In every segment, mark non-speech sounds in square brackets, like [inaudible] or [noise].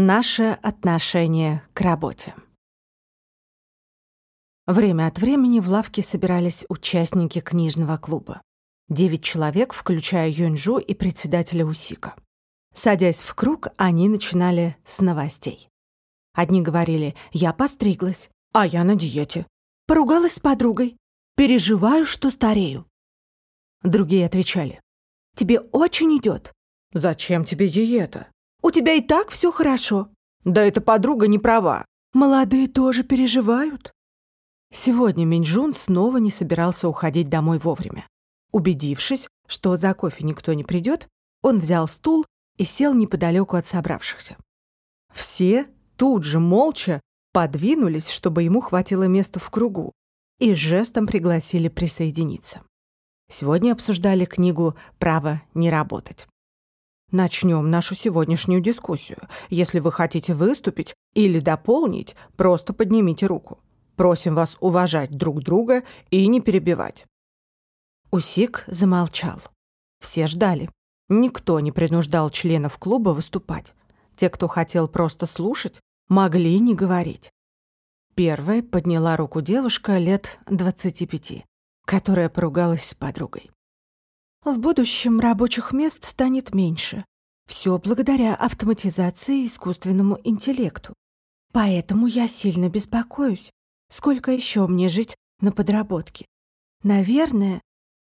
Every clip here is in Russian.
Наше отношение к работе. Время от времени в лавке собирались участники книжного клуба. Девять человек, включая Юньжу и председателя Усика. Садясь в круг, они начинали с новостей. Одни говорили «Я постриглась», «А я на диете», «Поругалась с подругой», «Переживаю, что старею». Другие отвечали «Тебе очень идет». «Зачем тебе диета?» У тебя и так все хорошо». «Да эта подруга не права». «Молодые тоже переживают». Сегодня Минджун снова не собирался уходить домой вовремя. Убедившись, что за кофе никто не придет, он взял стул и сел неподалеку от собравшихся. Все тут же молча подвинулись, чтобы ему хватило места в кругу, и жестом пригласили присоединиться. Сегодня обсуждали книгу «Право не работать». Начнем нашу сегодняшнюю дискуссию. Если вы хотите выступить или дополнить, просто поднимите руку. Просим вас уважать друг друга и не перебивать». Усик замолчал. Все ждали. Никто не принуждал членов клуба выступать. Те, кто хотел просто слушать, могли не говорить. Первой подняла руку девушка лет 25, которая поругалась с подругой. В будущем рабочих мест станет меньше. Все благодаря автоматизации и искусственному интеллекту. Поэтому я сильно беспокоюсь, сколько еще мне жить на подработке. Наверное,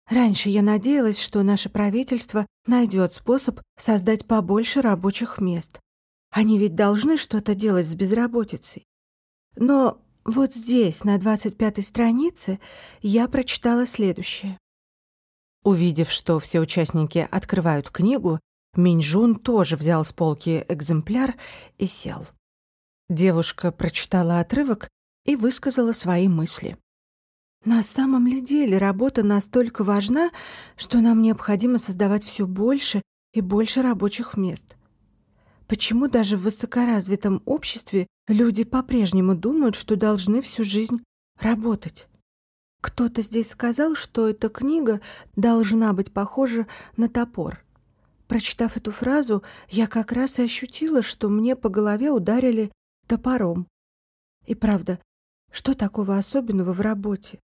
раньше я надеялась, что наше правительство найдет способ создать побольше рабочих мест. Они ведь должны что-то делать с безработицей. Но вот здесь, на 25-й странице, я прочитала следующее. Увидев, что все участники открывают книгу, Минжун тоже взял с полки экземпляр и сел. Девушка прочитала отрывок и высказала свои мысли. «На самом ли деле работа настолько важна, что нам необходимо создавать все больше и больше рабочих мест? Почему даже в высокоразвитом обществе люди по-прежнему думают, что должны всю жизнь работать?» Кто-то здесь сказал, что эта книга должна быть похожа на топор. Прочитав эту фразу, я как раз и ощутила, что мне по голове ударили топором. И правда, что такого особенного в работе?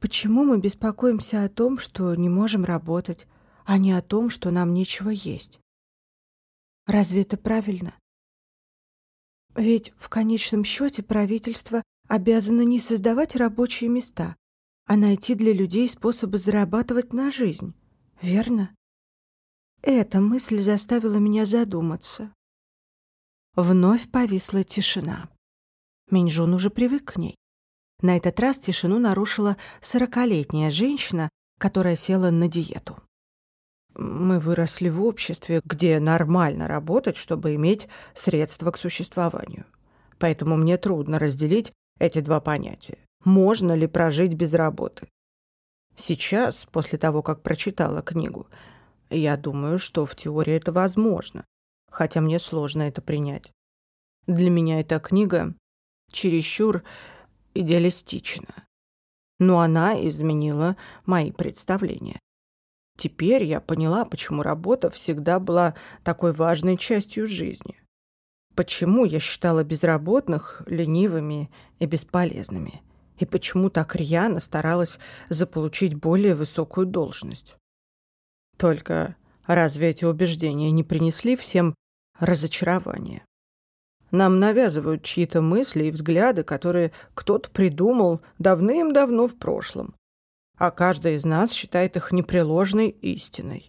Почему мы беспокоимся о том, что не можем работать, а не о том, что нам нечего есть? Разве это правильно? Ведь в конечном счете правительство обязано не создавать рабочие места, а найти для людей способы зарабатывать на жизнь. Верно? Эта мысль заставила меня задуматься. Вновь повисла тишина. Минжун уже привык к ней. На этот раз тишину нарушила сорокалетняя женщина, которая села на диету. Мы выросли в обществе, где нормально работать, чтобы иметь средства к существованию. Поэтому мне трудно разделить эти два понятия можно ли прожить без работы. Сейчас, после того, как прочитала книгу, я думаю, что в теории это возможно, хотя мне сложно это принять. Для меня эта книга чересчур идеалистична, но она изменила мои представления. Теперь я поняла, почему работа всегда была такой важной частью жизни. Почему я считала безработных ленивыми и бесполезными и почему так рьяно старалась заполучить более высокую должность. Только разве эти убеждения не принесли всем разочарование? Нам навязывают чьи-то мысли и взгляды, которые кто-то придумал давным-давно в прошлом, а каждый из нас считает их непреложной истиной.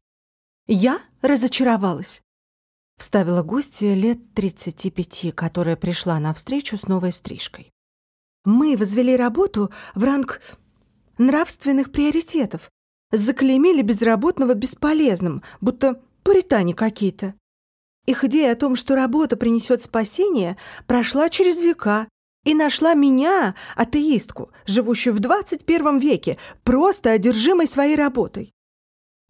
«Я разочаровалась», — вставила гостья лет 35, которая пришла на встречу с новой стрижкой. Мы возвели работу в ранг нравственных приоритетов, заклеймили безработного бесполезным, будто пуритане какие-то. Их идея о том, что работа принесет спасение, прошла через века и нашла меня, атеистку, живущую в 21 веке, просто одержимой своей работой.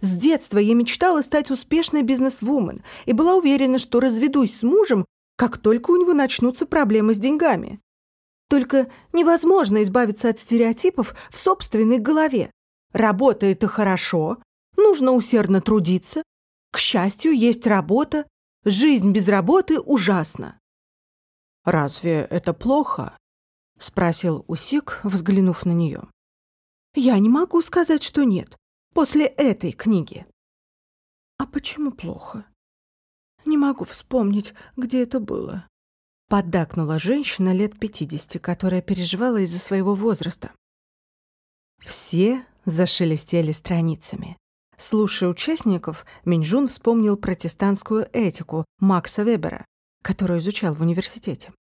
С детства я мечтала стать успешной бизнесвумен и была уверена, что разведусь с мужем, как только у него начнутся проблемы с деньгами. Только невозможно избавиться от стереотипов в собственной голове. Работа – это хорошо, нужно усердно трудиться. К счастью, есть работа. Жизнь без работы ужасна. «Разве это плохо?» — спросил Усик, взглянув на нее. «Я не могу сказать, что нет. После этой книги». «А почему плохо?» «Не могу вспомнить, где это было». Поддакнула женщина лет пятидесяти, которая переживала из-за своего возраста. Все зашелестели страницами. Слушая участников, Минжун вспомнил протестантскую этику Макса Вебера, которую изучал в университете.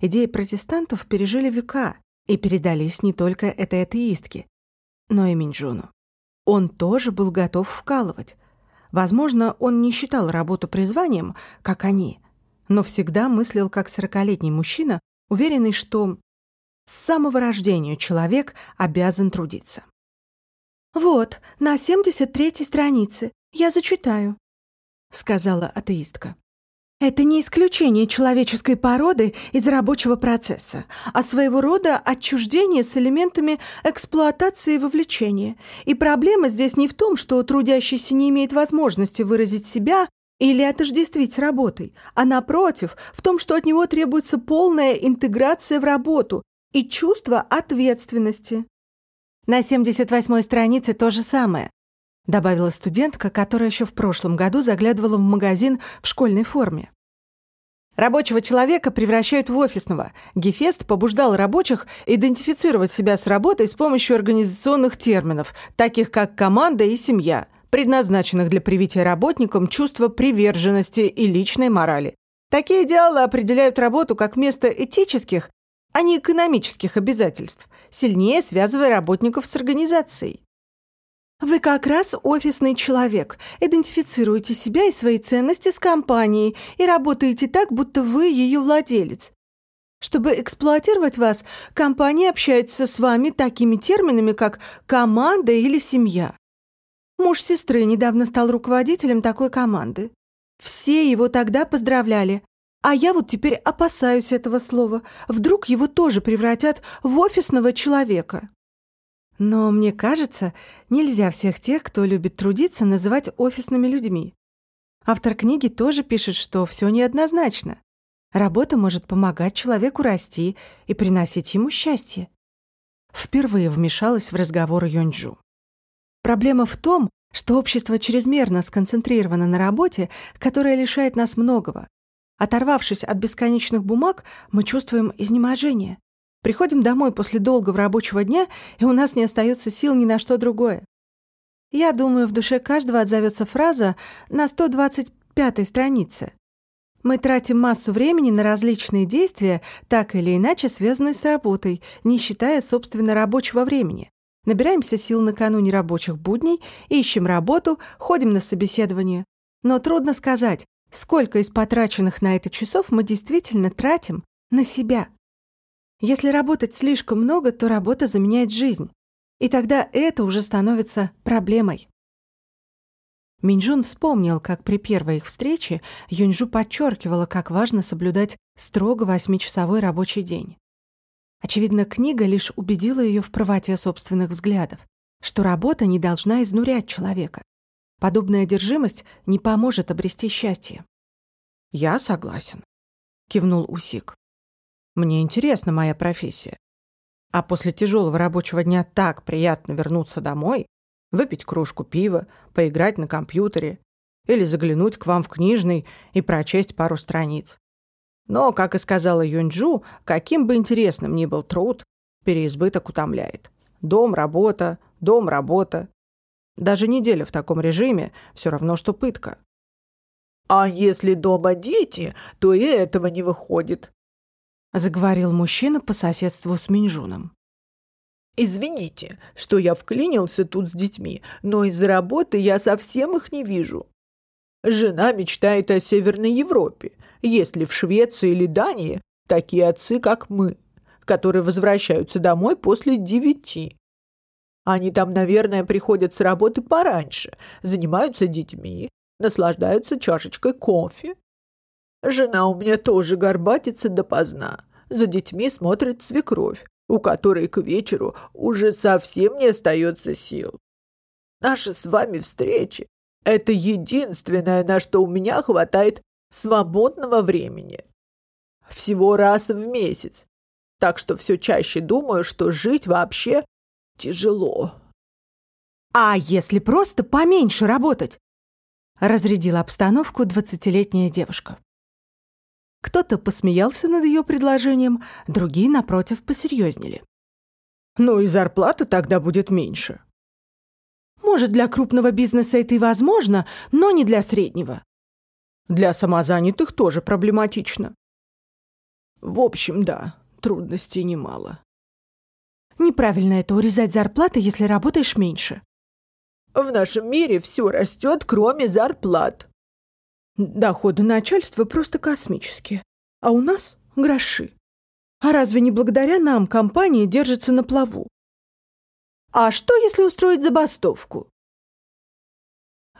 Идеи протестантов пережили века и передались не только этой атеистке, но и Минджуну. Он тоже был готов вкалывать. Возможно, он не считал работу призванием, как они, но всегда мыслил как сорокалетний мужчина, уверенный, что с самого рождения человек обязан трудиться. «Вот, на 73-й странице. Я зачитаю», — сказала атеистка. Это не исключение человеческой породы из рабочего процесса, а своего рода отчуждение с элементами эксплуатации и вовлечения. И проблема здесь не в том, что трудящийся не имеет возможности выразить себя или отождествить работой, а напротив, в том, что от него требуется полная интеграция в работу и чувство ответственности. На 78-й странице то же самое добавила студентка, которая еще в прошлом году заглядывала в магазин в школьной форме. Рабочего человека превращают в офисного. Гефест побуждал рабочих идентифицировать себя с работой с помощью организационных терминов, таких как команда и семья, предназначенных для привития работникам чувства приверженности и личной морали. Такие идеалы определяют работу как место этических, а не экономических обязательств, сильнее связывая работников с организацией. Вы как раз офисный человек, идентифицируете себя и свои ценности с компанией и работаете так, будто вы ее владелец. Чтобы эксплуатировать вас, компания общается с вами такими терминами, как «команда» или «семья». Муж сестры недавно стал руководителем такой команды. Все его тогда поздравляли, а я вот теперь опасаюсь этого слова. Вдруг его тоже превратят в офисного человека. Но мне кажется, нельзя всех тех, кто любит трудиться, называть офисными людьми. Автор книги тоже пишет, что все неоднозначно. Работа может помогать человеку расти и приносить ему счастье. Впервые вмешалась в разговор Йонджу. Проблема в том, что общество чрезмерно сконцентрировано на работе, которая лишает нас многого. Оторвавшись от бесконечных бумаг, мы чувствуем изнеможение. Приходим домой после долгого рабочего дня, и у нас не остается сил ни на что другое. Я думаю, в душе каждого отзовется фраза на 125-й странице. Мы тратим массу времени на различные действия, так или иначе связанные с работой, не считая, собственно, рабочего времени. Набираемся сил накануне рабочих будней, ищем работу, ходим на собеседование. Но трудно сказать, сколько из потраченных на это часов мы действительно тратим на себя. Если работать слишком много, то работа заменяет жизнь. И тогда это уже становится проблемой. Минджун вспомнил, как при первой их встрече Юньжу подчеркивала, как важно соблюдать строго восьмичасовой рабочий день. Очевидно, книга лишь убедила ее в правоте собственных взглядов, что работа не должна изнурять человека. Подобная одержимость не поможет обрести счастье. «Я согласен», — кивнул Усик. Мне интересна моя профессия. А после тяжелого рабочего дня так приятно вернуться домой, выпить кружку пива, поиграть на компьютере или заглянуть к вам в книжный и прочесть пару страниц. Но, как и сказала Юнджу, каким бы интересным ни был труд, переизбыток утомляет. Дом, работа, дом, работа. Даже неделя в таком режиме все равно, что пытка. А если дома дети, то и этого не выходит. — заговорил мужчина по соседству с Минжуном. «Извините, что я вклинился тут с детьми, но из-за работы я совсем их не вижу. Жена мечтает о Северной Европе, если в Швеции или Дании такие отцы, как мы, которые возвращаются домой после девяти. Они там, наверное, приходят с работы пораньше, занимаются детьми, наслаждаются чашечкой кофе Жена у меня тоже горбатится допоздна. За детьми смотрит свекровь, у которой к вечеру уже совсем не остается сил. Наши с вами встречи — это единственное, на что у меня хватает свободного времени. всего раз в месяц. Так что все чаще думаю, что жить вообще тяжело. А если просто поменьше работать? Разрядила обстановку двадцатилетняя девушка. Кто-то посмеялся над ее предложением, другие, напротив, посерьезнели. Ну и зарплата тогда будет меньше. Может, для крупного бизнеса это и возможно, но не для среднего. Для самозанятых тоже проблематично. В общем, да, трудностей немало. Неправильно это урезать зарплаты, если работаешь меньше. В нашем мире все растет, кроме зарплат. Доходы начальства просто космические, а у нас гроши. А разве не благодаря нам компания держится на плаву? А что, если устроить забастовку?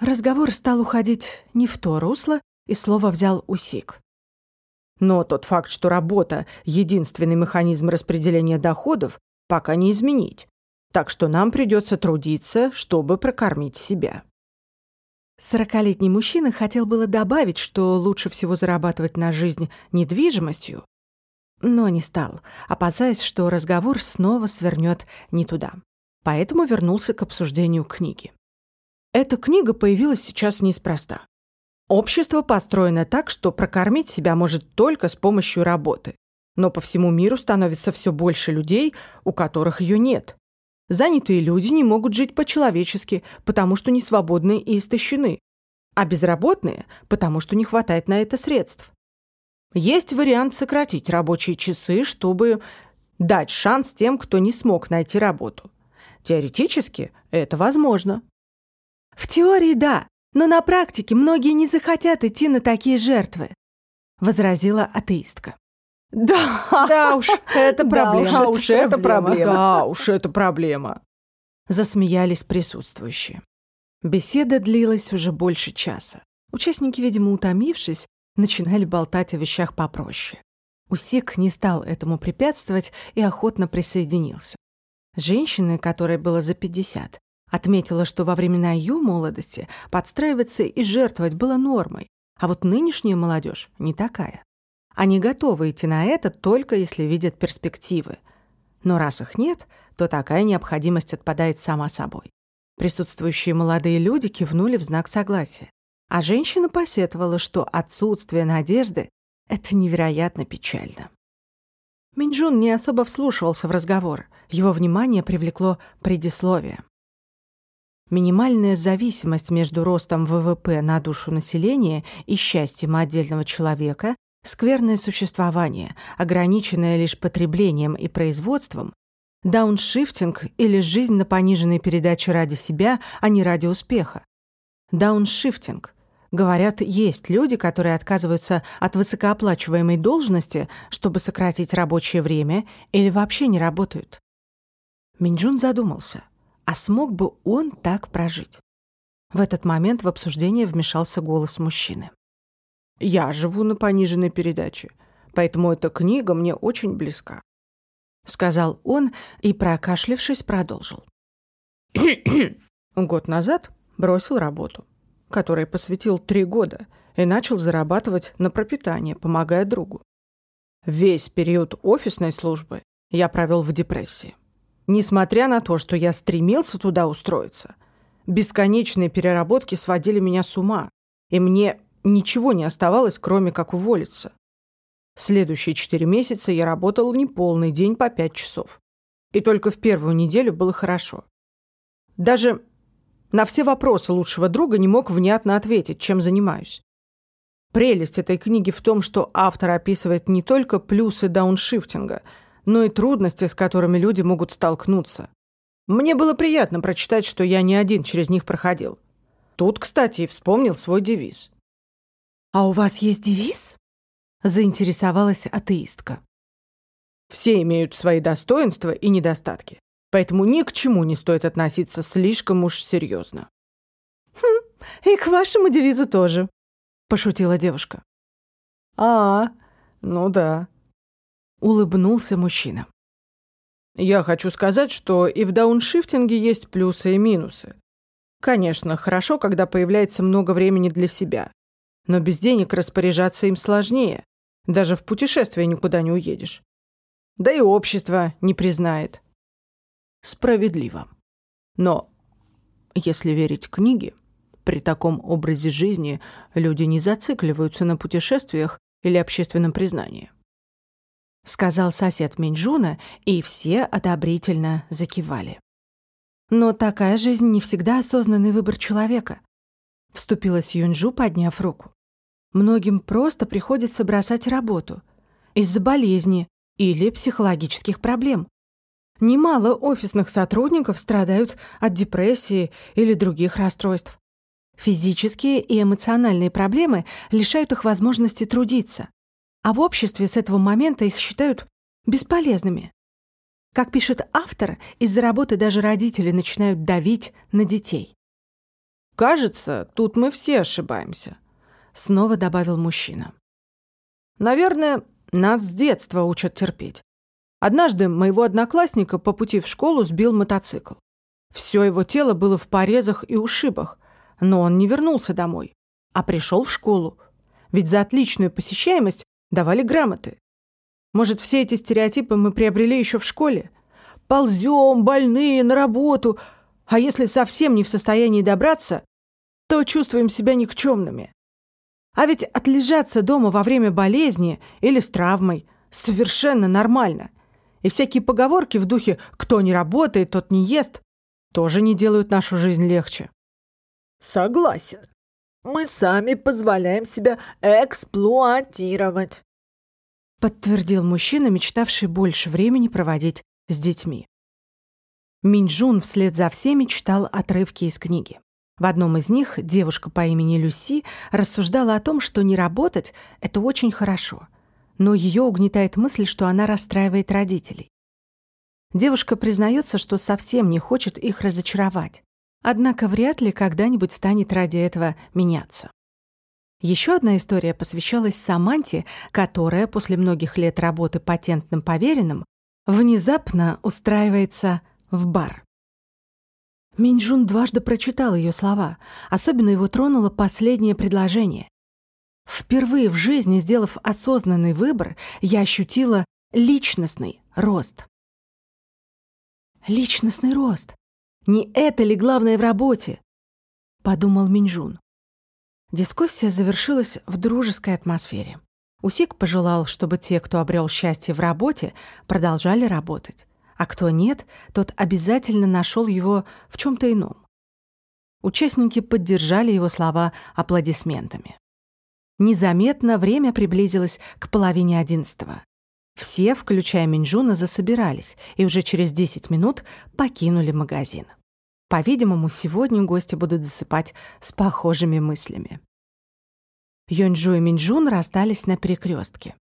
Разговор стал уходить не в то русло, и слово взял Усик. Но тот факт, что работа — единственный механизм распределения доходов, пока не изменить. Так что нам придется трудиться, чтобы прокормить себя. Сорокалетний мужчина хотел было добавить, что лучше всего зарабатывать на жизнь недвижимостью, но не стал, опасаясь, что разговор снова свернет не туда. Поэтому вернулся к обсуждению книги. Эта книга появилась сейчас неспроста. Общество построено так, что прокормить себя может только с помощью работы. Но по всему миру становится все больше людей, у которых ее нет. Занятые люди не могут жить по-человечески, потому что не свободны и истощены. А безработные, потому что не хватает на это средств. Есть вариант сократить рабочие часы, чтобы дать шанс тем, кто не смог найти работу. Теоретически это возможно. В теории да, но на практике многие не захотят идти на такие жертвы, возразила атеистка. Да, да уж, [laughs] это проблема. Да уж, это проблема. Да уж, это проблема. Засмеялись присутствующие. Беседа длилась уже больше часа. Участники, видимо, утомившись, начинали болтать о вещах попроще. Усик не стал этому препятствовать и охотно присоединился. Женщина, которой было за 50, отметила, что во времена ее молодости подстраиваться и жертвовать было нормой, а вот нынешняя молодежь не такая. Они готовы идти на это только если видят перспективы. Но раз их нет, то такая необходимость отпадает сама собой. Присутствующие молодые люди кивнули в знак согласия. А женщина посетовала, что отсутствие надежды — это невероятно печально. Минджун не особо вслушивался в разговор. Его внимание привлекло предисловие. Минимальная зависимость между ростом ВВП на душу населения и счастьем отдельного человека, скверное существование, ограниченное лишь потреблением и производством, дауншифтинг или жизнь на пониженной передаче ради себя, а не ради успеха. Дауншифтинг Говорят, есть люди, которые отказываются от высокооплачиваемой должности, чтобы сократить рабочее время или вообще не работают. Минджун задумался, а смог бы он так прожить? В этот момент в обсуждение вмешался голос мужчины. «Я живу на пониженной передаче, поэтому эта книга мне очень близка», — сказал он и, прокашлившись, продолжил. Год назад бросил работу которой посвятил три года, и начал зарабатывать на пропитание, помогая другу. Весь период офисной службы я провел в депрессии. Несмотря на то, что я стремился туда устроиться, бесконечные переработки сводили меня с ума, и мне ничего не оставалось, кроме как уволиться. Следующие четыре месяца я работал не полный день по пять часов. И только в первую неделю было хорошо. Даже на все вопросы лучшего друга не мог внятно ответить, чем занимаюсь. Прелесть этой книги в том, что автор описывает не только плюсы дауншифтинга, но и трудности, с которыми люди могут столкнуться. Мне было приятно прочитать, что я не один через них проходил. Тут, кстати, и вспомнил свой девиз. «А у вас есть девиз?» – заинтересовалась атеистка. «Все имеют свои достоинства и недостатки. Поэтому ни к чему не стоит относиться слишком уж серьезно. «Хм, и к вашему девизу тоже», — пошутила девушка. «А, ну да», — улыбнулся мужчина. «Я хочу сказать, что и в дауншифтинге есть плюсы и минусы. Конечно, хорошо, когда появляется много времени для себя, но без денег распоряжаться им сложнее, Даже в путешествие никуда не уедешь. Да и общество не признает. Справедливо. Но, если верить книге, при таком образе жизни люди не зацикливаются на путешествиях или общественном признании. Сказал сосед Минджуна, и все одобрительно закивали. Но такая жизнь не всегда осознанный выбор человека. Вступилась Юнджу, подняв руку. Многим просто приходится бросать работу из-за болезни или психологических проблем. Немало офисных сотрудников страдают от депрессии или других расстройств. Физические и эмоциональные проблемы лишают их возможности трудиться, а в обществе с этого момента их считают бесполезными. Как пишет автор, из-за работы даже родители начинают давить на детей. «Кажется, тут мы все ошибаемся», — снова добавил мужчина. «Наверное, нас с детства учат терпеть. Однажды моего одноклассника по пути в школу сбил мотоцикл. Все его тело было в порезах и ушибах, но он не вернулся домой, а пришел в школу. Ведь за отличную посещаемость давали грамоты. Может, все эти стереотипы мы приобрели еще в школе? Ползем, больные, на работу. А если совсем не в состоянии добраться, то чувствуем себя никчемными. А ведь отлежаться дома во время болезни или с травмой совершенно нормально. И всякие поговорки в духе «кто не работает, тот не ест» тоже не делают нашу жизнь легче. Согласен. Мы сами позволяем себя эксплуатировать. Подтвердил мужчина, мечтавший больше времени проводить с детьми. Минджун вслед за всеми читал отрывки из книги. В одном из них девушка по имени Люси рассуждала о том, что не работать — это очень хорошо, но ее угнетает мысль, что она расстраивает родителей. Девушка признается, что совсем не хочет их разочаровать, однако вряд ли когда-нибудь станет ради этого меняться. Еще одна история посвящалась Саманте, которая после многих лет работы патентным поверенным внезапно устраивается в бар. Минджун дважды прочитал ее слова. Особенно его тронуло последнее предложение. Впервые в жизни, сделав осознанный выбор, я ощутила личностный рост. Личностный рост. Не это ли главное в работе? Подумал Минджун. Дискуссия завершилась в дружеской атмосфере. Усик пожелал, чтобы те, кто обрел счастье в работе, продолжали работать а кто нет, тот обязательно нашел его в чем-то ином. Участники поддержали его слова аплодисментами. Незаметно время приблизилось к половине одиннадцатого. Все, включая Минджуна, засобирались и уже через 10 минут покинули магазин. По-видимому, сегодня гости будут засыпать с похожими мыслями. Йонджу и Минджун расстались на перекрестке.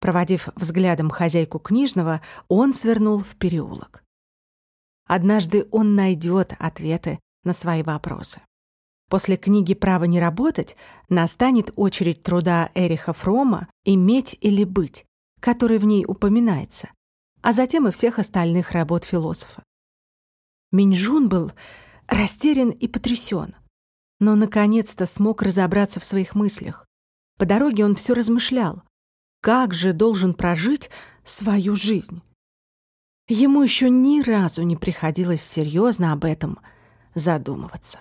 Проводив взглядом хозяйку книжного, он свернул в переулок. Однажды он найдет ответы на свои вопросы. После книги «Право не работать» настанет очередь труда Эриха Фрома «Иметь или быть», который в ней упоминается, а затем и всех остальных работ философа. Минджун был растерян и потрясен, но наконец-то смог разобраться в своих мыслях. По дороге он все размышлял, как же должен прожить свою жизнь. Ему еще ни разу не приходилось серьезно об этом задумываться.